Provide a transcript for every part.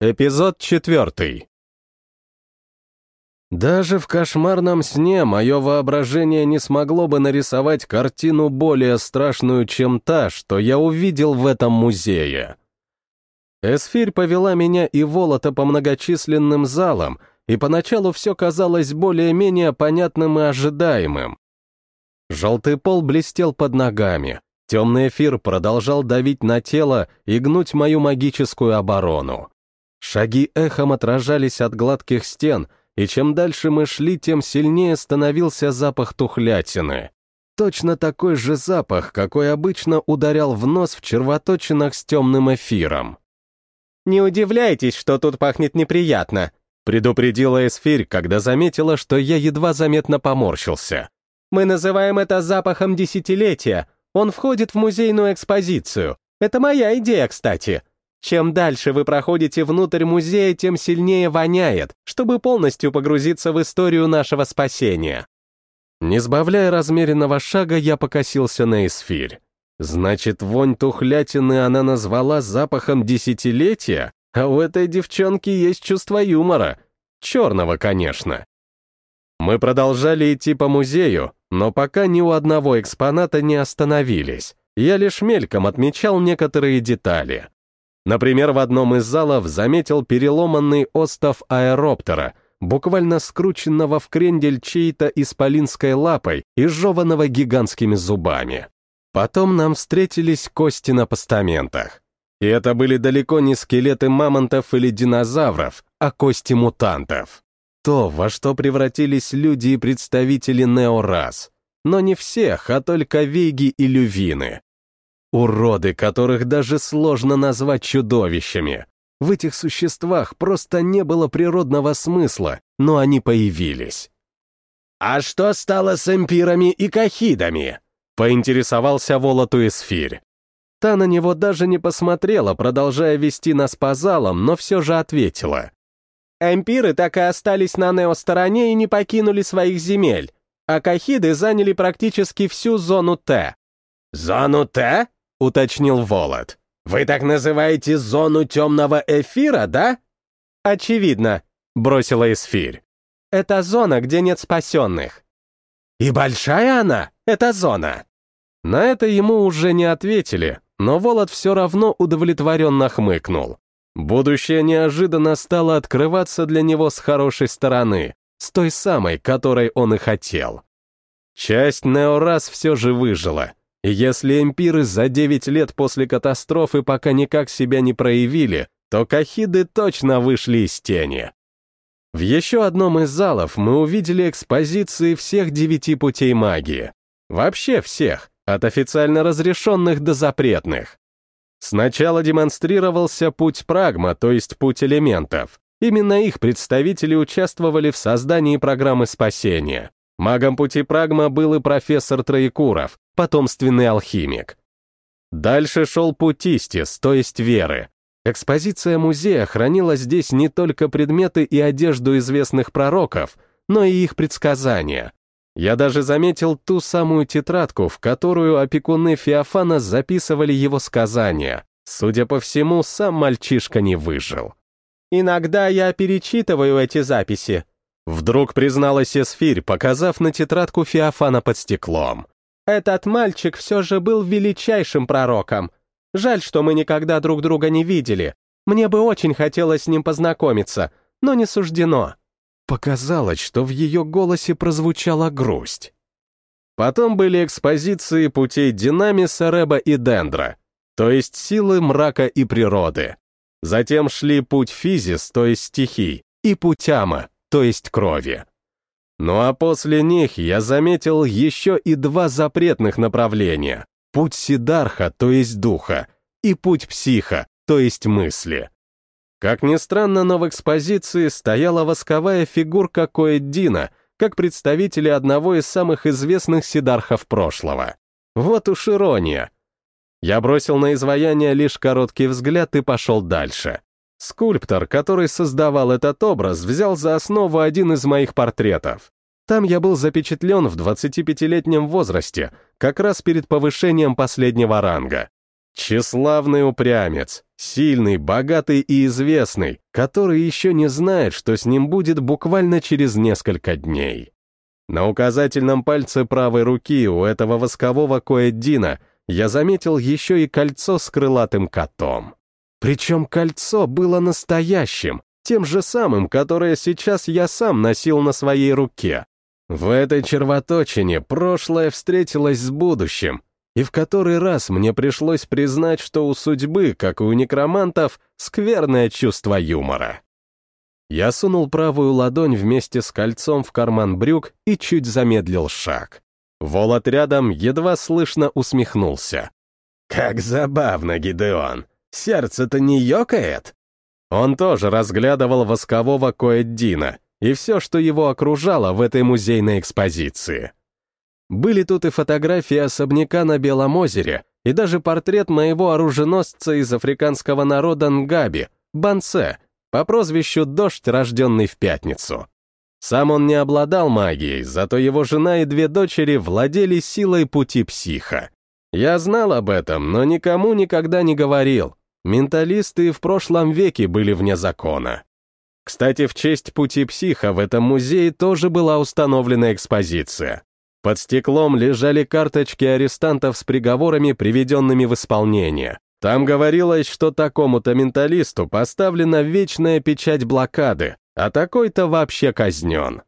Эпизод четвертый. Даже в кошмарном сне мое воображение не смогло бы нарисовать картину более страшную, чем та, что я увидел в этом музее. Эсфирь повела меня и Волота по многочисленным залам, и поначалу все казалось более-менее понятным и ожидаемым. Желтый пол блестел под ногами, темный эфир продолжал давить на тело и гнуть мою магическую оборону. Шаги эхом отражались от гладких стен, и чем дальше мы шли, тем сильнее становился запах тухлятины. Точно такой же запах, какой обычно ударял в нос в червоточинах с темным эфиром. «Не удивляйтесь, что тут пахнет неприятно», предупредила Эсфирь, когда заметила, что я едва заметно поморщился. «Мы называем это запахом десятилетия. Он входит в музейную экспозицию. Это моя идея, кстати. Чем дальше вы проходите внутрь музея, тем сильнее воняет, чтобы полностью погрузиться в историю нашего спасения. Не сбавляя размеренного шага, я покосился на эсфирь. Значит, вонь тухлятины она назвала запахом десятилетия? А у этой девчонки есть чувство юмора. Черного, конечно. Мы продолжали идти по музею, но пока ни у одного экспоната не остановились. Я лишь мельком отмечал некоторые детали. Например, в одном из залов заметил переломанный остов аэроптера, буквально скрученного в крендель чьей-то исполинской лапой и жеванного гигантскими зубами. Потом нам встретились кости на постаментах. И это были далеко не скелеты мамонтов или динозавров, а кости мутантов. То, во что превратились люди и представители неорас. Но не всех, а только вейги и лювины. Уроды, которых даже сложно назвать чудовищами. В этих существах просто не было природного смысла, но они появились. «А что стало с эмпирами и кахидами?» — поинтересовался Волоту Эсфирь. Та на него даже не посмотрела, продолжая вести нас по залам, но все же ответила. «Эмпиры так и остались на нео-стороне и не покинули своих земель, а кахиды заняли практически всю зону Т». «Зону Т?» — уточнил Волод. «Вы так называете зону темного эфира, да?» «Очевидно», — бросила Эсфирь. «Это зона, где нет спасенных». «И большая она, эта зона?» На это ему уже не ответили, но Волод все равно удовлетворенно хмыкнул. Будущее неожиданно стало открываться для него с хорошей стороны, с той самой, которой он и хотел. Часть Неорас все же выжила — если эмпиры за 9 лет после катастрофы пока никак себя не проявили, то кахиды точно вышли из тени. В еще одном из залов мы увидели экспозиции всех девяти путей магии. Вообще всех, от официально разрешенных до запретных. Сначала демонстрировался путь прагма, то есть путь элементов. Именно их представители участвовали в создании программы спасения. Магом пути прагма был и профессор Троекуров, потомственный алхимик. Дальше шел путистис, то есть веры. Экспозиция музея хранила здесь не только предметы и одежду известных пророков, но и их предсказания. Я даже заметил ту самую тетрадку, в которую опекуны Феофана записывали его сказания. Судя по всему, сам мальчишка не выжил. «Иногда я перечитываю эти записи», Вдруг призналась Эсфирь, показав на тетрадку Феофана под стеклом. «Этот мальчик все же был величайшим пророком. Жаль, что мы никогда друг друга не видели. Мне бы очень хотелось с ним познакомиться, но не суждено». Показалось, что в ее голосе прозвучала грусть. Потом были экспозиции путей Динамиса, Рэба и Дендра, то есть силы мрака и природы. Затем шли путь Физис, то есть стихий, и путь Ама, то есть крови. Ну а после них я заметил еще и два запретных направления. Путь Сидарха, то есть духа, и путь психа, то есть мысли. Как ни странно, но в экспозиции стояла восковая фигурка Коэддина, как представители одного из самых известных сидархов прошлого. Вот уж ирония. Я бросил на изваяние лишь короткий взгляд и пошел дальше. Скульптор, который создавал этот образ, взял за основу один из моих портретов. Там я был запечатлен в 25-летнем возрасте, как раз перед повышением последнего ранга. Тщеславный упрямец. сильный, богатый и известный, который еще не знает, что с ним будет буквально через несколько дней. На указательном пальце правой руки у этого воскового Коэддина я заметил еще и кольцо с крылатым котом. Причем кольцо было настоящим, тем же самым, которое сейчас я сам носил на своей руке. В этой червоточине прошлое встретилось с будущим, и в который раз мне пришлось признать, что у судьбы, как и у некромантов, скверное чувство юмора. Я сунул правую ладонь вместе с кольцом в карман брюк и чуть замедлил шаг. Волод рядом едва слышно усмехнулся. «Как забавно, Гидеон! Сердце-то не ёкает?» Он тоже разглядывал воскового Коэддина и все, что его окружало в этой музейной экспозиции. Были тут и фотографии особняка на Белом озере, и даже портрет моего оруженосца из африканского народа Нгаби, Бансе, по прозвищу Дождь, рожденный в пятницу. Сам он не обладал магией, зато его жена и две дочери владели силой пути психа. Я знал об этом, но никому никогда не говорил. Менталисты в прошлом веке были вне закона. Кстати, в честь пути психа в этом музее тоже была установлена экспозиция. Под стеклом лежали карточки арестантов с приговорами, приведенными в исполнение. Там говорилось, что такому-то менталисту поставлена вечная печать блокады, а такой-то вообще казнен.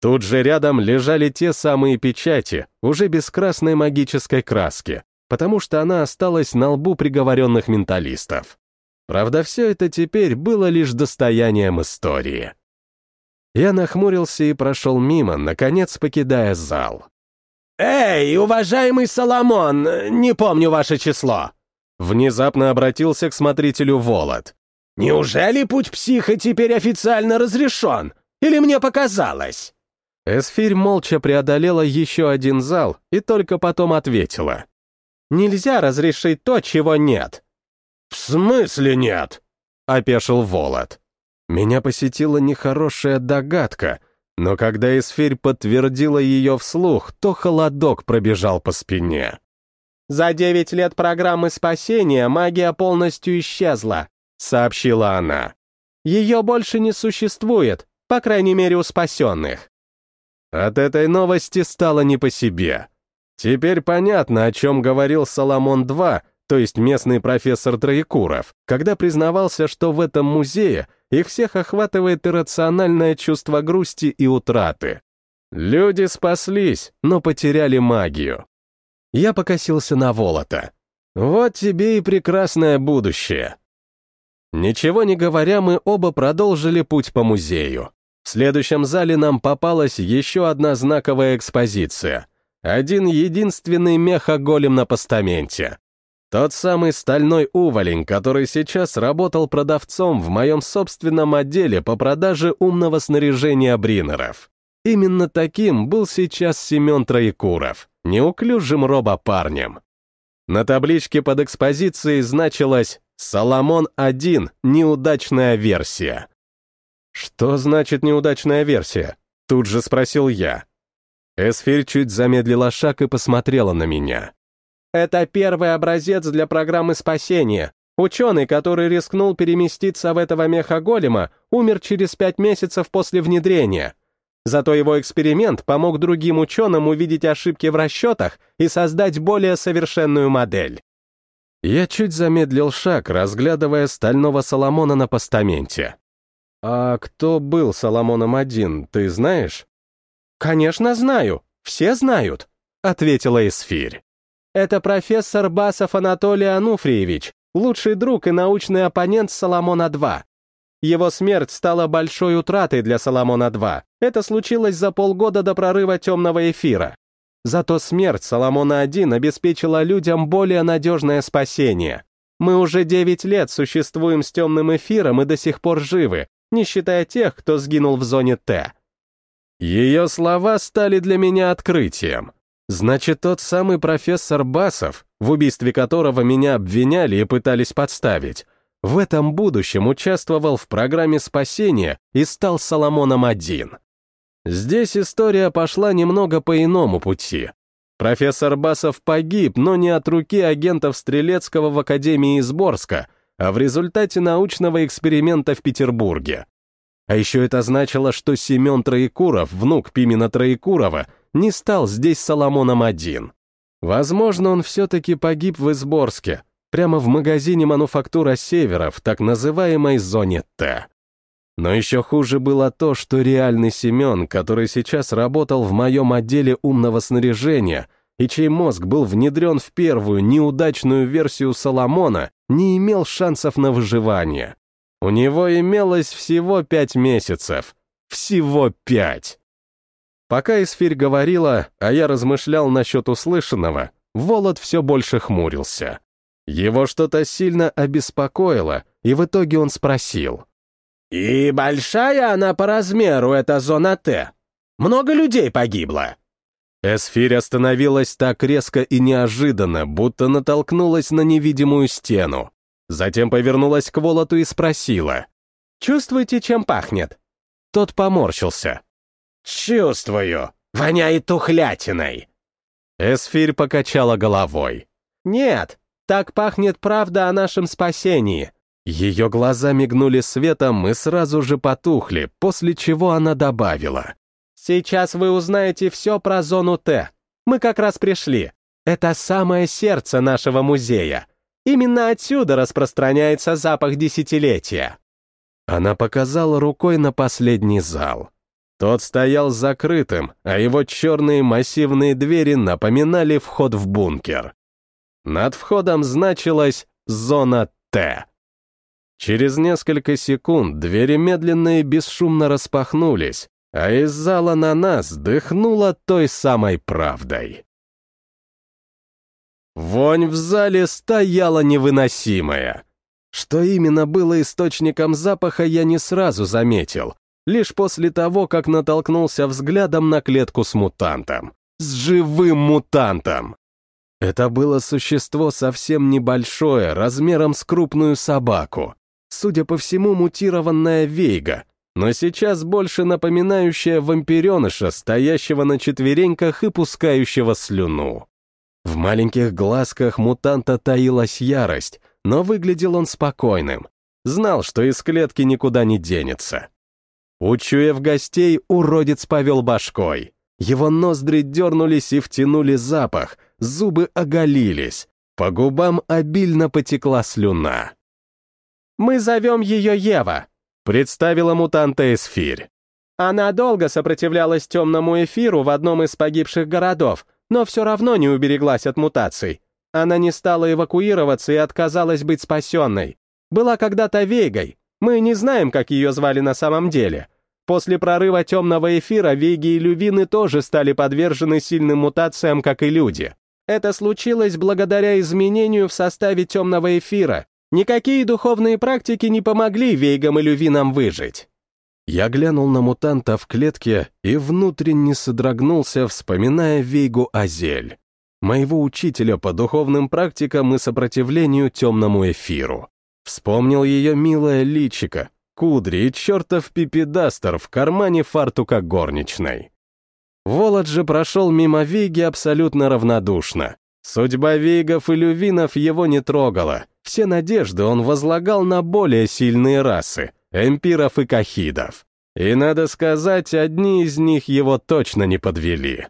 Тут же рядом лежали те самые печати, уже без красной магической краски, потому что она осталась на лбу приговоренных менталистов. Правда, все это теперь было лишь достоянием истории. Я нахмурился и прошел мимо, наконец покидая зал. «Эй, уважаемый Соломон, не помню ваше число!» Внезапно обратился к смотрителю Волод. «Неужели путь психа теперь официально разрешен? Или мне показалось?» Эсфирь молча преодолела еще один зал и только потом ответила. «Нельзя разрешить то, чего нет». «В смысле нет?» — опешил Волод. Меня посетила нехорошая догадка — но когда Эсфирь подтвердила ее вслух, то холодок пробежал по спине. «За девять лет программы спасения магия полностью исчезла», — сообщила она. «Ее больше не существует, по крайней мере у спасенных». От этой новости стало не по себе. Теперь понятно, о чем говорил Соломон-2, то есть местный профессор Троекуров, когда признавался, что в этом музее их всех охватывает иррациональное чувство грусти и утраты. Люди спаслись, но потеряли магию. Я покосился на Волота. Вот тебе и прекрасное будущее. Ничего не говоря, мы оба продолжили путь по музею. В следующем зале нам попалась еще одна знаковая экспозиция. Один единственный меха-голем на постаменте. Тот самый стальной уволень, который сейчас работал продавцом в моем собственном отделе по продаже умного снаряжения бринеров. Именно таким был сейчас Семен Троекуров, неуклюжим робопарнем. На табличке под экспозицией значилось «Соломон-1. Неудачная версия». «Что значит неудачная версия?» Тут же спросил я. Эсфирь чуть замедлила шаг и посмотрела на меня. Это первый образец для программы спасения. Ученый, который рискнул переместиться в этого меха-голема, умер через пять месяцев после внедрения. Зато его эксперимент помог другим ученым увидеть ошибки в расчетах и создать более совершенную модель. Я чуть замедлил шаг, разглядывая стального Соломона на постаменте. «А кто был Соломоном один, ты знаешь?» «Конечно знаю, все знают», — ответила Эсфирь. Это профессор Басов Анатолий Ануфриевич, лучший друг и научный оппонент Соломона-2. Его смерть стала большой утратой для Соломона-2. Это случилось за полгода до прорыва темного эфира. Зато смерть Соломона-1 обеспечила людям более надежное спасение. Мы уже 9 лет существуем с темным эфиром и до сих пор живы, не считая тех, кто сгинул в зоне Т. Ее слова стали для меня открытием. Значит, тот самый профессор Басов, в убийстве которого меня обвиняли и пытались подставить, в этом будущем участвовал в программе спасения и стал Соломоном-1. Здесь история пошла немного по иному пути. Профессор Басов погиб, но не от руки агентов Стрелецкого в Академии Изборска, а в результате научного эксперимента в Петербурге. А еще это значило, что Семен Троекуров, внук Пимена Троекурова, не стал здесь Соломоном один. Возможно, он все-таки погиб в Изборске, прямо в магазине «Мануфактура Севера» в так называемой зоне Т. Но еще хуже было то, что реальный Семен, который сейчас работал в моем отделе умного снаряжения и чей мозг был внедрен в первую неудачную версию Соломона, не имел шансов на выживание. У него имелось всего пять месяцев. Всего пять. Пока Эсфирь говорила, а я размышлял насчет услышанного, Волод все больше хмурился. Его что-то сильно обеспокоило, и в итоге он спросил. «И большая она по размеру, эта зона Т? Много людей погибло?» Эсфирь остановилась так резко и неожиданно, будто натолкнулась на невидимую стену. Затем повернулась к Волоту и спросила. «Чувствуете, чем пахнет?» Тот поморщился. «Чувствую. Воняет тухлятиной». Эсфирь покачала головой. «Нет, так пахнет правда о нашем спасении». Ее глаза мигнули светом и сразу же потухли, после чего она добавила. «Сейчас вы узнаете все про зону Т. Мы как раз пришли. Это самое сердце нашего музея. Именно отсюда распространяется запах десятилетия». Она показала рукой на последний зал. Тот стоял закрытым, а его черные массивные двери напоминали вход в бункер. Над входом значилась «Зона Т». Через несколько секунд двери медленно и бесшумно распахнулись, а из зала на нас дыхнуло той самой правдой. Вонь в зале стояла невыносимая. Что именно было источником запаха, я не сразу заметил, лишь после того, как натолкнулся взглядом на клетку с мутантом. С живым мутантом! Это было существо совсем небольшое, размером с крупную собаку. Судя по всему, мутированная вейга, но сейчас больше напоминающая вампиреныша, стоящего на четвереньках и пускающего слюну. В маленьких глазках мутанта таилась ярость, но выглядел он спокойным. Знал, что из клетки никуда не денется. Учуяв гостей, уродец повел башкой. Его ноздри дернулись и втянули запах, зубы оголились. По губам обильно потекла слюна. «Мы зовем ее Ева», — представила мутанта Эсфирь. Она долго сопротивлялась темному эфиру в одном из погибших городов, но все равно не убереглась от мутаций. Она не стала эвакуироваться и отказалась быть спасенной. Была когда-то Вейгой. Мы не знаем, как ее звали на самом деле. После прорыва темного эфира Вейги и Лювины тоже стали подвержены сильным мутациям, как и люди. Это случилось благодаря изменению в составе темного эфира. Никакие духовные практики не помогли Вейгам и Лювинам выжить. Я глянул на мутанта в клетке и внутренне содрогнулся, вспоминая Вейгу Азель, моего учителя по духовным практикам и сопротивлению темному эфиру. Вспомнил ее милое личико, кудри и чертов пипедастер в кармане фартука горничной. Волод же прошел мимо Вейги абсолютно равнодушно. Судьба Вейгов и Лювинов его не трогала, все надежды он возлагал на более сильные расы — эмпиров и кахидов. И, надо сказать, одни из них его точно не подвели.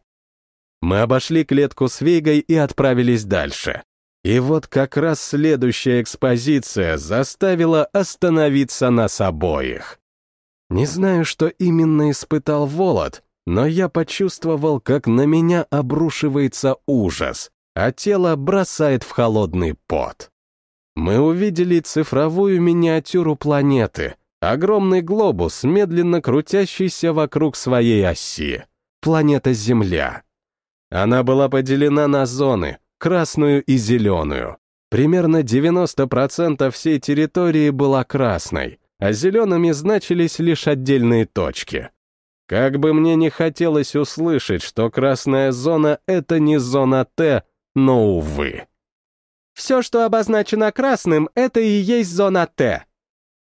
Мы обошли клетку с Вейгой и отправились дальше. И вот как раз следующая экспозиция заставила остановиться нас обоих. Не знаю, что именно испытал Волод, но я почувствовал, как на меня обрушивается ужас, а тело бросает в холодный пот. Мы увидели цифровую миниатюру планеты, Огромный глобус, медленно крутящийся вокруг своей оси. Планета Земля. Она была поделена на зоны, красную и зеленую. Примерно 90% всей территории была красной, а зелеными значились лишь отдельные точки. Как бы мне не хотелось услышать, что красная зона — это не зона Т, но, увы. Все, что обозначено красным, это и есть зона Т,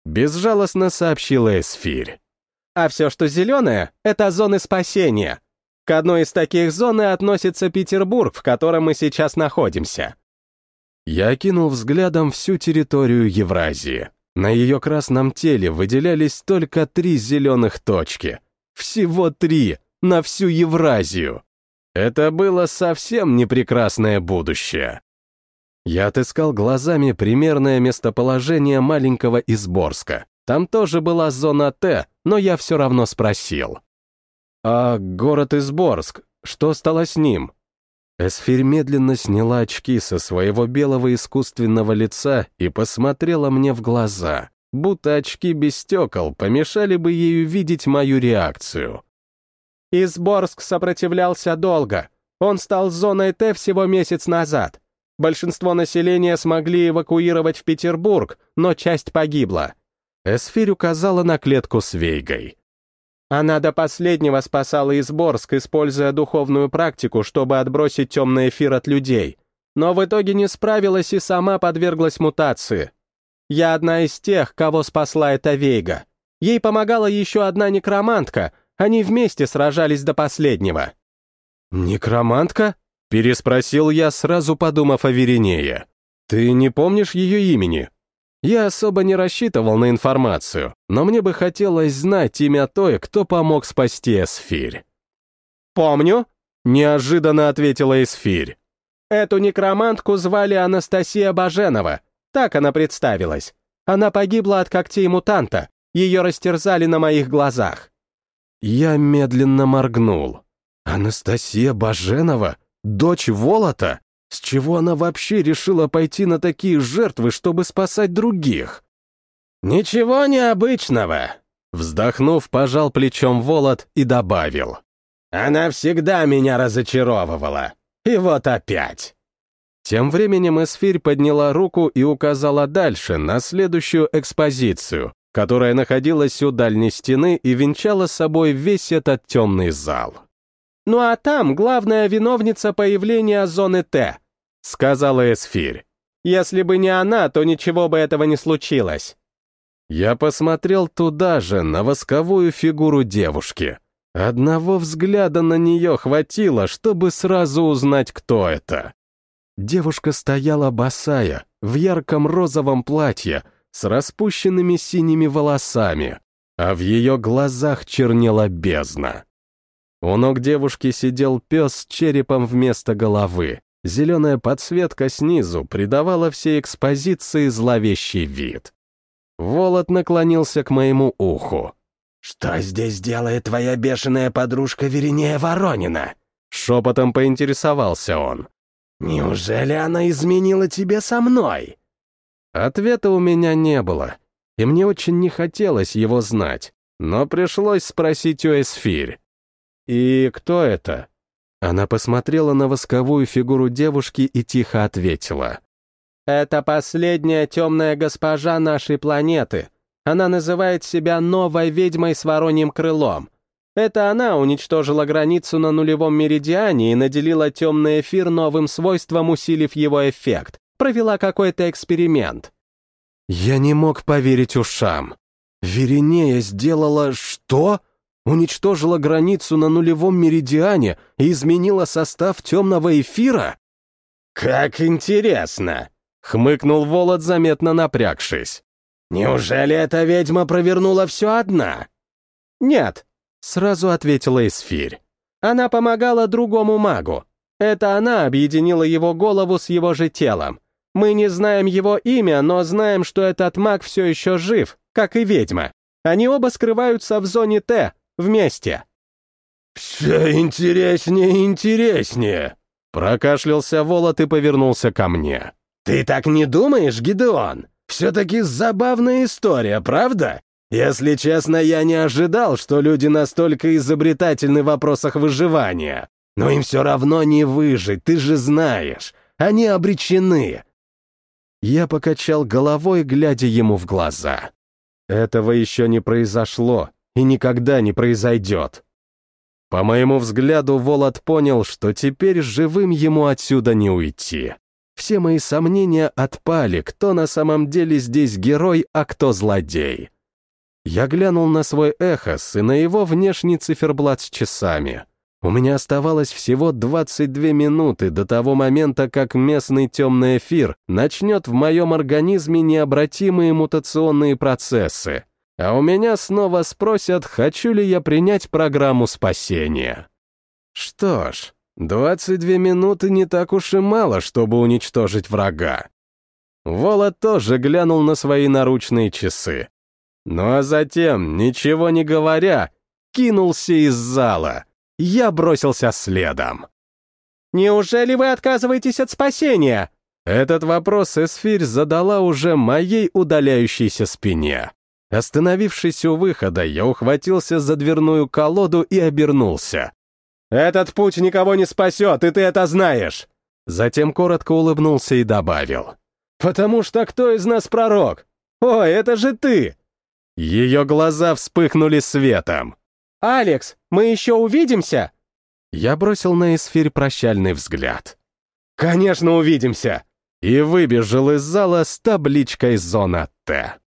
Безжалостно сообщила Эсфирь. А все, что зеленое, это зоны спасения. К одной из таких зон и относится Петербург, в котором мы сейчас находимся. Я окинул взглядом всю территорию Евразии. На ее красном теле выделялись только три зеленых точки. Всего три, на всю Евразию. Это было совсем не прекрасное будущее. Я отыскал глазами примерное местоположение маленького Изборска. Там тоже была зона Т, но я все равно спросил. «А город Изборск, что стало с ним?» Эсфирь медленно сняла очки со своего белого искусственного лица и посмотрела мне в глаза, будто очки без стекол помешали бы ею видеть мою реакцию. Изборск сопротивлялся долго. Он стал зоной Т всего месяц назад. Большинство населения смогли эвакуировать в Петербург, но часть погибла. Эсфирь указала на клетку с Вейгой. Она до последнего спасала Изборск, используя духовную практику, чтобы отбросить темный эфир от людей. Но в итоге не справилась и сама подверглась мутации. Я одна из тех, кого спасла эта Вейга. Ей помогала еще одна некромантка, они вместе сражались до последнего. «Некромантка?» — переспросил я, сразу подумав о Веринее. «Ты не помнишь ее имени?» Я особо не рассчитывал на информацию, но мне бы хотелось знать имя той, кто помог спасти Эсфирь. «Помню», — неожиданно ответила Эсфирь. «Эту некромантку звали Анастасия Баженова. Так она представилась. Она погибла от когтей мутанта. Ее растерзали на моих глазах». Я медленно моргнул. «Анастасия Баженова? Дочь Волота? С чего она вообще решила пойти на такие жертвы, чтобы спасать других? «Ничего необычного», — вздохнув, пожал плечом Волод и добавил. «Она всегда меня разочаровывала. И вот опять». Тем временем Эсфирь подняла руку и указала дальше, на следующую экспозицию, которая находилась у дальней стены и венчала собой весь этот темный зал. «Ну а там главная виновница появления зоны Т», — сказала Эсфирь. «Если бы не она, то ничего бы этого не случилось». Я посмотрел туда же, на восковую фигуру девушки. Одного взгляда на нее хватило, чтобы сразу узнать, кто это. Девушка стояла босая, в ярком розовом платье, с распущенными синими волосами, а в ее глазах чернела бездна. У ног девушки сидел пес с черепом вместо головы. Зеленая подсветка снизу придавала всей экспозиции зловещий вид. Волод наклонился к моему уху. «Что здесь делает твоя бешеная подружка Веринея Воронина?» Шепотом поинтересовался он. «Неужели она изменила тебе со мной?» Ответа у меня не было, и мне очень не хотелось его знать, но пришлось спросить у Эсфирь. «И кто это?» Она посмотрела на восковую фигуру девушки и тихо ответила. «Это последняя темная госпожа нашей планеты. Она называет себя новой ведьмой с вороньим крылом. Это она уничтожила границу на нулевом меридиане и наделила темный эфир новым свойством, усилив его эффект. Провела какой-то эксперимент». Я не мог поверить ушам. Веринея сделала что? Уничтожила границу на нулевом меридиане и изменила состав темного эфира? «Как интересно!» — хмыкнул Волод, заметно напрягшись. «Неужели эта ведьма провернула все одна?» «Нет», — сразу ответила Эсфирь. «Она помогала другому магу. Это она объединила его голову с его же телом. Мы не знаем его имя, но знаем, что этот маг все еще жив, как и ведьма. Они оба скрываются в зоне Т, Вместе!» «Все интереснее и интереснее!» Прокашлялся Волод и повернулся ко мне. «Ты так не думаешь, Гидеон? Все-таки забавная история, правда? Если честно, я не ожидал, что люди настолько изобретательны в вопросах выживания. Но им все равно не выжить, ты же знаешь. Они обречены». Я покачал головой, глядя ему в глаза. Этого еще не произошло, и никогда не произойдет. По моему взгляду, Волод понял, что теперь живым ему отсюда не уйти. Все мои сомнения отпали, кто на самом деле здесь герой, а кто злодей. Я глянул на свой эхос и на его внешний циферблат с часами. У меня оставалось всего 22 минуты до того момента, как местный темный эфир начнет в моем организме необратимые мутационные процессы, а у меня снова спросят, хочу ли я принять программу спасения. Что ж, 22 минуты не так уж и мало, чтобы уничтожить врага. Вола тоже глянул на свои наручные часы. Ну а затем, ничего не говоря, кинулся из зала — я бросился следом. «Неужели вы отказываетесь от спасения?» Этот вопрос Эсфирь задала уже моей удаляющейся спине. Остановившись у выхода, я ухватился за дверную колоду и обернулся. «Этот путь никого не спасет, и ты это знаешь!» Затем коротко улыбнулся и добавил. «Потому что кто из нас пророк? О, это же ты!» Ее глаза вспыхнули светом. «Алекс, мы еще увидимся?» Я бросил на эсфирь прощальный взгляд. «Конечно увидимся!» И выбежал из зала с табличкой «Зона Т».